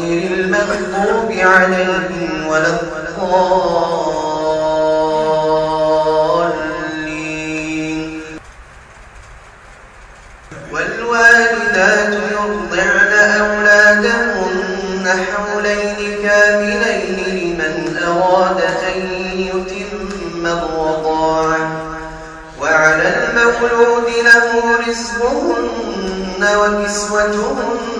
غير المغضوب عليهم ولا الضالين. والوالدات يرضعن أولادهن حولين كاملين لمن أراد أن يتم الرضاعة. وعلى المولود له رزقهن وكسوتهن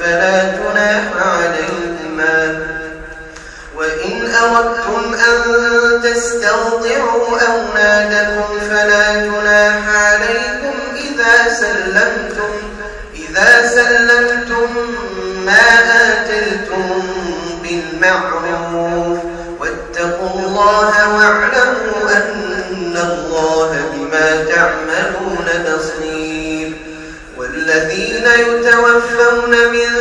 فلا جناح عليهما. وإن أردتم أن تسترضعوا أولادكم فلا جناح عليكم إذا سلمتم إذا سلمتم ما آتيتم بالمعروف. واتقوا الله واعلموا أن الله بما تعملون بصير والذين يتوفون منكم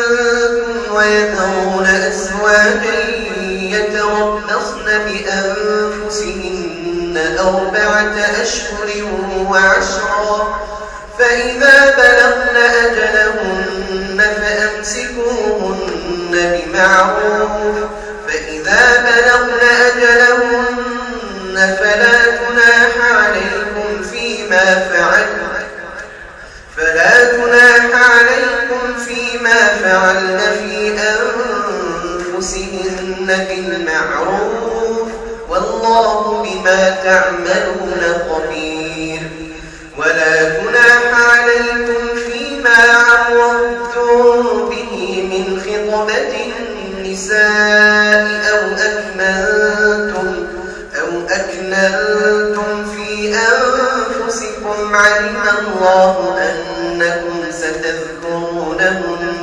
أنفسكم علم الله أنكم ستذكرونهن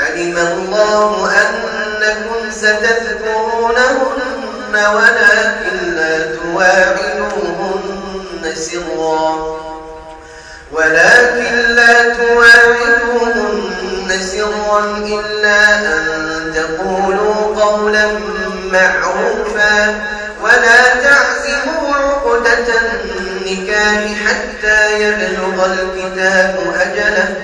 علم الله أنكم ستذكرونهن ولكن لا تواعدوهن سرا. ولكن لا تواعدوهن سرا إلا أن تقولوا قولا معروفا. ولا تعزموا عقدة النكاح حتى يبلغ الكتاب أجله.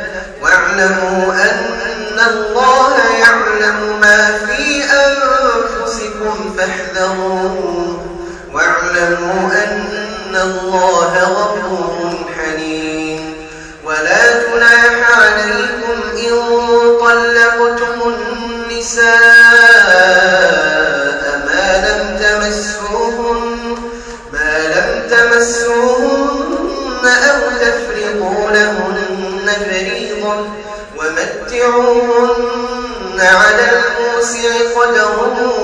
واعلموا أن الله يعلم ما في أنفسكم فاحذروه واعلموا أن الله غفور حليم. ولا جناح عليكم إن طلقتم النساء.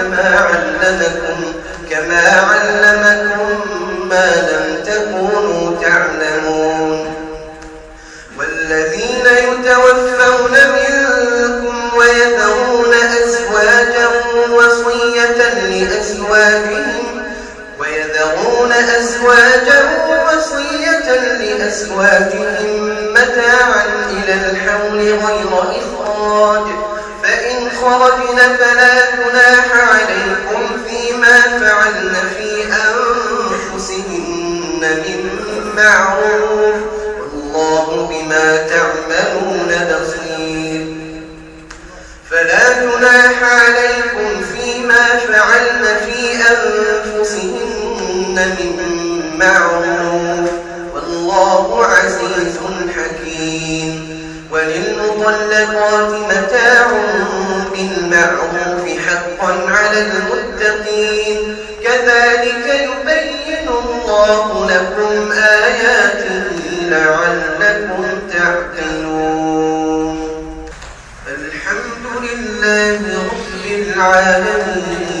كما علمكم كما علمكم ما لم تكونوا تعلمون. والذين يتوفون منكم ويذرون أزواجا وصية لأزواجهم ويذرون أزواجا وصية لأزواجهم متاعا إلى الحول غير إخراج فإن خرجن فلا تناح عليكم فيما فعلن في أنفسهن من معروف. والله بما تعملون بصير. فلا تناح عليكم فيما فعلن في أنفسهن من معروف. والله عزيز حكيم. وللمطلقات متاع بالمعروف حقا على المتقين. كذلك يبين الله لكم آياته لعلكم تعقلون. الحمد لله رب العالمين.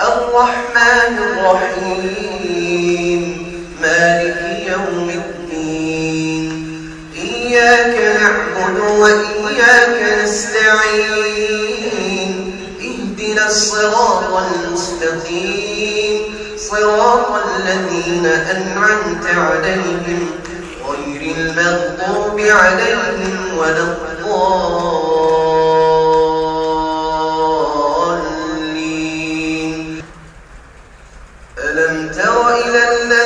الرحمن الرحيم. مالك يوم الدين. إياك نعبد وإياك نستعين. اهدنا الصراط المستقيم. صراط الذين أنعمت عليهم. غير المغضوب عليهم ولا الضالين. ألم تر إلى الذين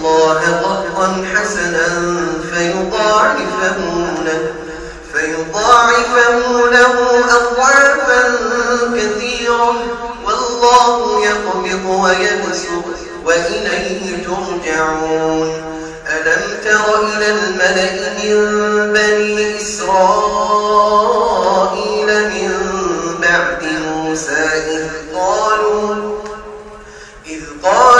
الله قرضا حسنا فيضاعفه له فيضاعفه له أضعافا كثيرا والله يقبض ويبسط وإليه ترجعون. ألم تر إلى الملأ من بني إسرائيل من بعد موسى إذ قالوا إذ قالوا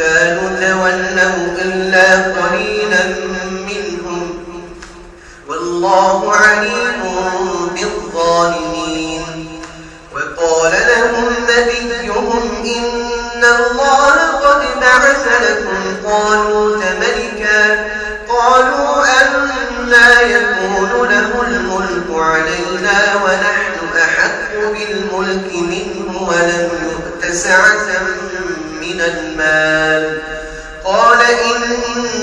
القتال تولوا إلا قليلا منهم والله عليم بالظالمين. وقال لهم نبيهم إن الله قد بعث لكم. طالوت ملكا قالوا أنا يكون له الملك علينا ونحن أحق بالملك منه ولم يؤت سعة من المال.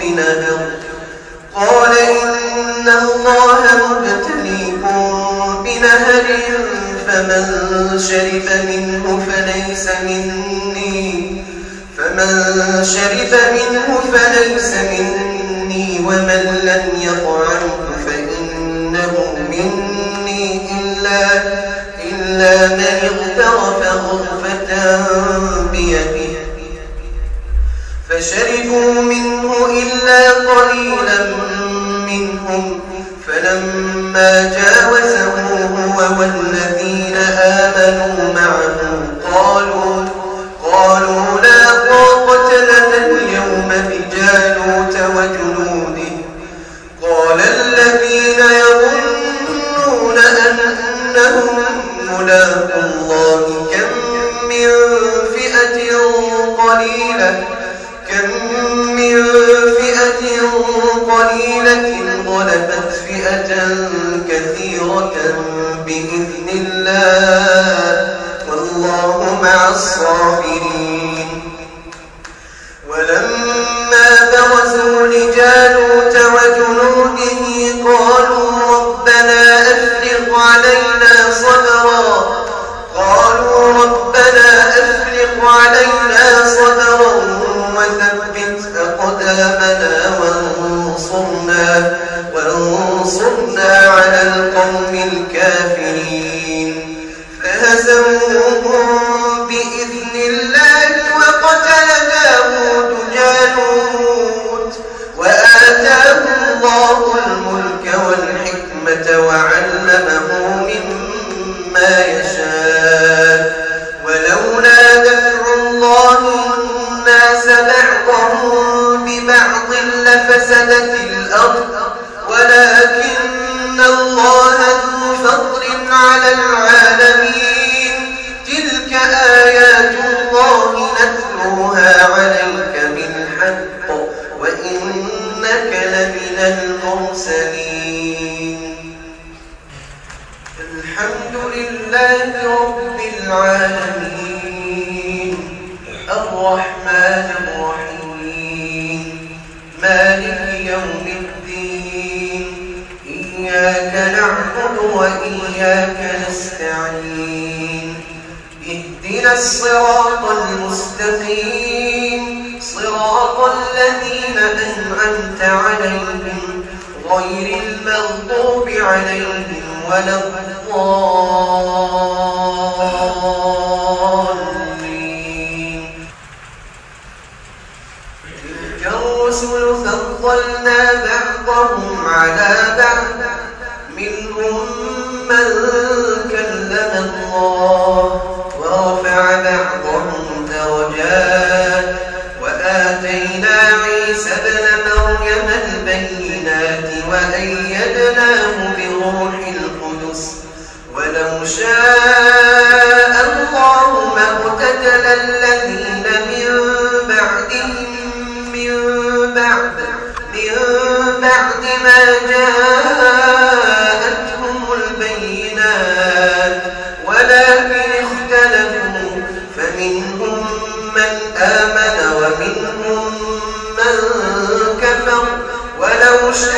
بنهر قال إن الله مبتليكم بنهر فمن شرب منه فليس مني. فمن شرب منه فليس مني ومن لم يطعمه فإنه مني إلا, إلا من اغترف غرفة فشربوا منه إلا قليلا منهم. فلما جاوزه هو والذين آمنوا معه قالوا كثيرة بإذن الله والله مع الصابرين ولما برزوا لجالوت وجنوده قالوا ربنا أفرق علينا صبرا قالوا ربنا أفرق علينا صبرا وثبت أقدامنا وانصرنا, وانصرنا على القوم الكافرين. فهزموهم بإذن الله وقتل داود جالوت. وآتاه الله الملك والحكمة وعلمه مما يشاء. ولولا دفع الله الناس بعضهم ببعض لفسدت الأرض على العالمين. تلك آيات الله نتلوها عليك بالحق وإنك لمن المرسلين. الحمد لله رب العالمين. الرحمن الرحيم. مالك يوم الدين. إياك نعبد وإياك اهدنا الصراط المستقيم. صراط الذين أنعمت عليهم غير المغضوب عليهم ولا الضالين. تلك الرسل فضلنا بعضهم على بعض منهم من كلم الله. عيسى ابن مريم البينات وأيدناه بروح القدس ولو شاء الله ما اقتتل الذين من بعدهم من بعد من بعد ما جاءتهم ولو شاء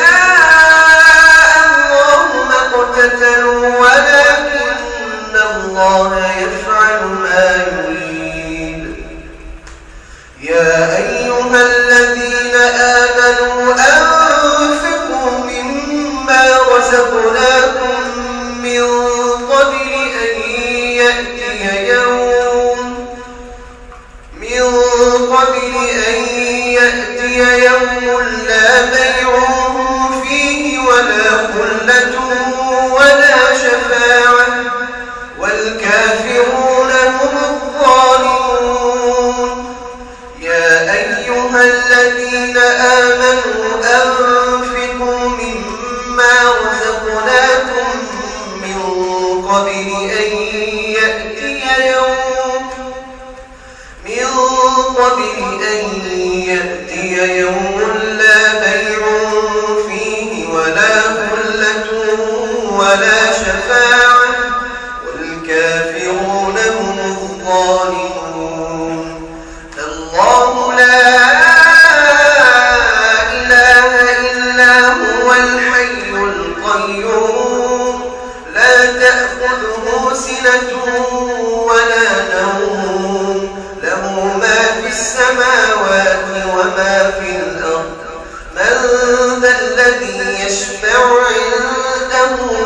الله ما اقتتلوا ولكن الله يفعل ما يريد. يا أيها الذين آمنوا أنفقوا مما رزقناكم من قبل أن يأتي يوم من قبل أن não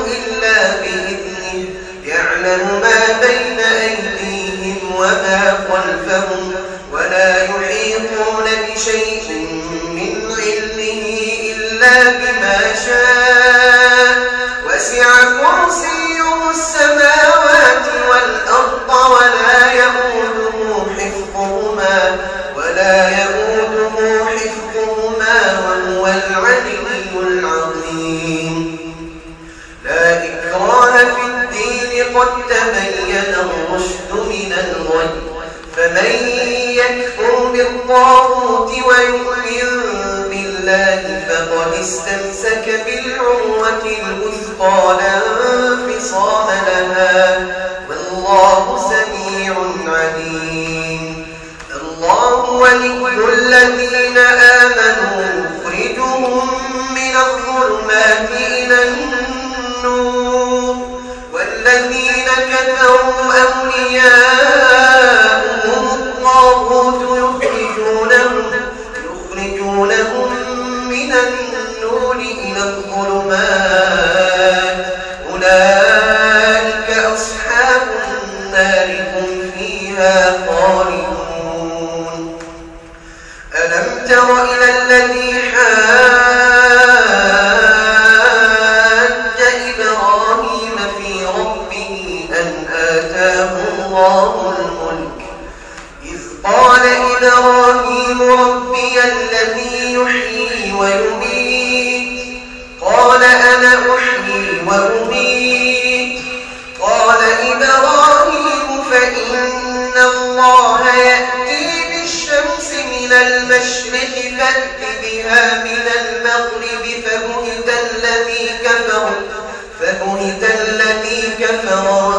واستمسك بالعروة الوثقى لا انفصام لها. الله يأتي بالشمس من المشرق فأت بها من المغرب فبهت الذي كفر فبهت الذي كفر.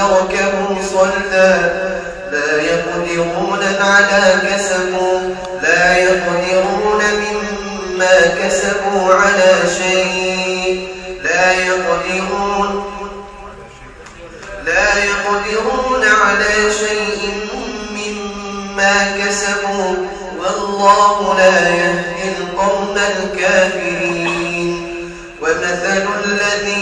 تركه صلدا لا يقدرون على كسبوا. لا يقدرون مما كسبوا على شيء. لا يقدرون لا يقدرون على شيء مما كسبوا. والله لا يهدي القوم الكافرين. ومثل الذين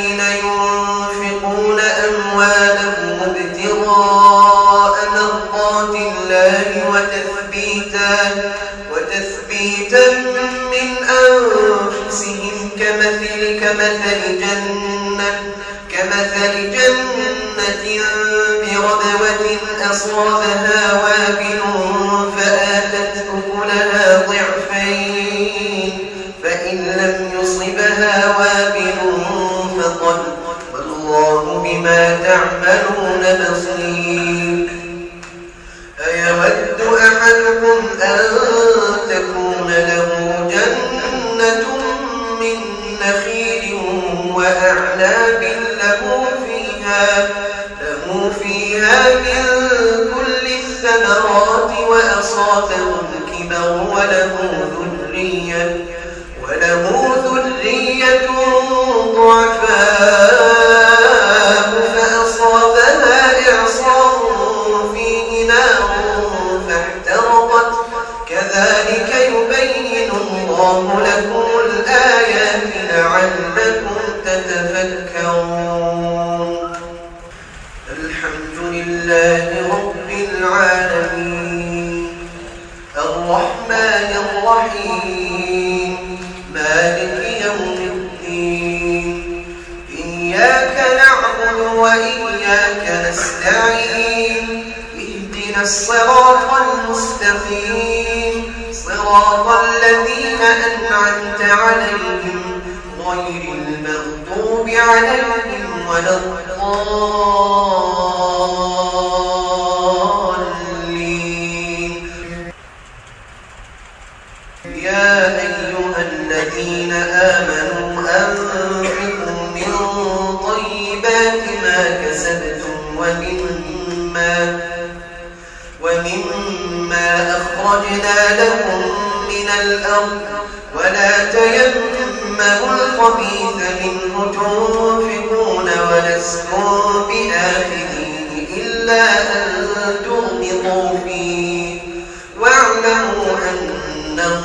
أيها الذين آمنوا أنفقوا من طيبات ما كسبتم ومما, ومما أخرجنا لكم من الأرض ولا تيمموا الخبيث منه تنفقون ولستم بآخرين إلا أن تنفقوا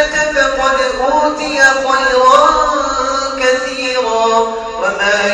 الحكمة فقد أوتي خيرا كثيرا. وما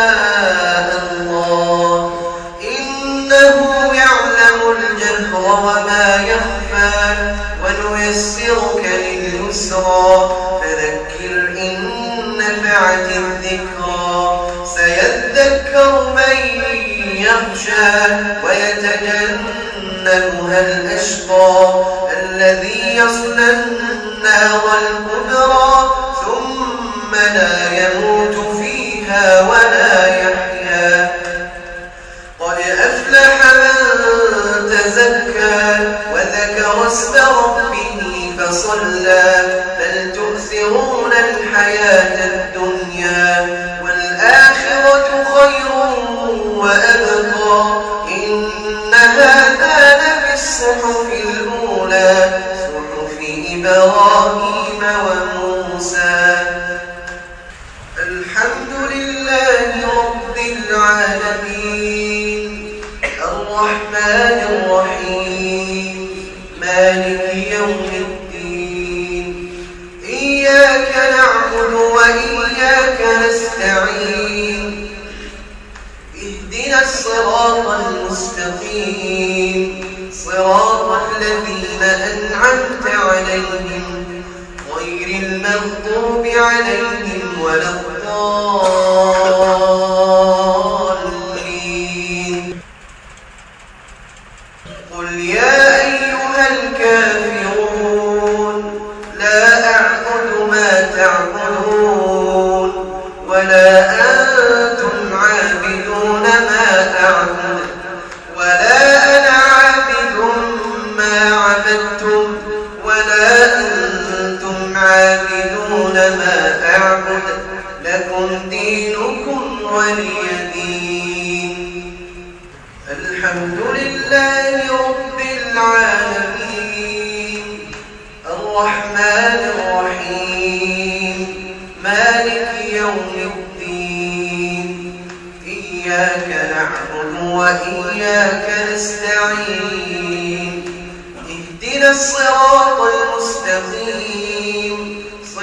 لليسرى فذكر إن نفعت الذكرى. سيذكر من يخشى ويتجنبها الأشقى الذي عابدون ما أعبد لكم دينكم ولي دين الحمد لله رب العالمين. الرحمن الرحيم. مالك يوم الدين. إياك نعبد وإياك نستعين. اهدنا الصراط المستقيم.